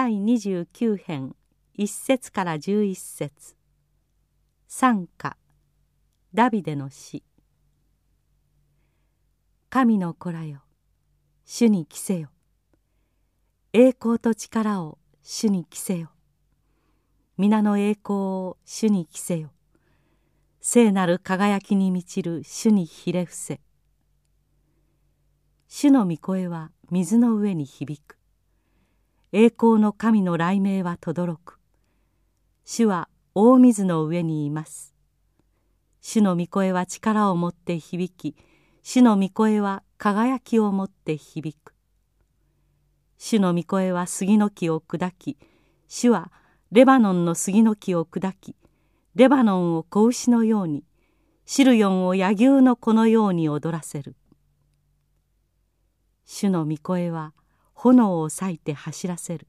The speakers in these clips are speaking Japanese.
第29編1節から11節。賛歌。ダビデの詩。神の子らよ。主に着せよ。栄光と力を主に着せよ。皆の栄光を主に着せよ。聖なる輝きに満ちる主にひれ伏せ。主の御声は水の上に響く。栄光の神の雷鳴は轟く。主は大水の上にいます。主の御声は力を持って響き主の御声は輝きを持って響く。主の御声は杉の木を砕き主はレバノンの杉の木を砕きレバノンを子牛のようにシルヨンを野牛の子のように踊らせる。主の御声は炎を裂いて走らせる。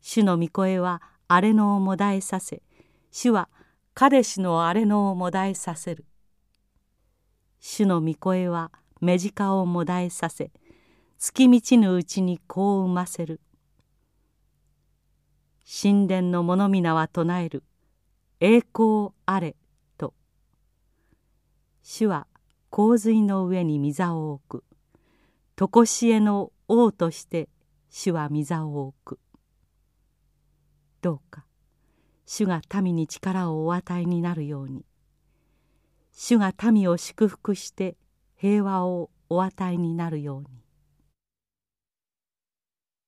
主の御声は荒れ野をもだえさせ主はカデシの荒れ野をもだえさせる。主の御声は目近をもだえさせ月満ちぬうちに子を産ませる。神殿の物皆は唱える。栄光あれと。主は洪水の上に御座を置く。常しえの王として主は御座を置く。どうか主が民に力をお与えになるように。主が民を祝福して平和をお与えになるように。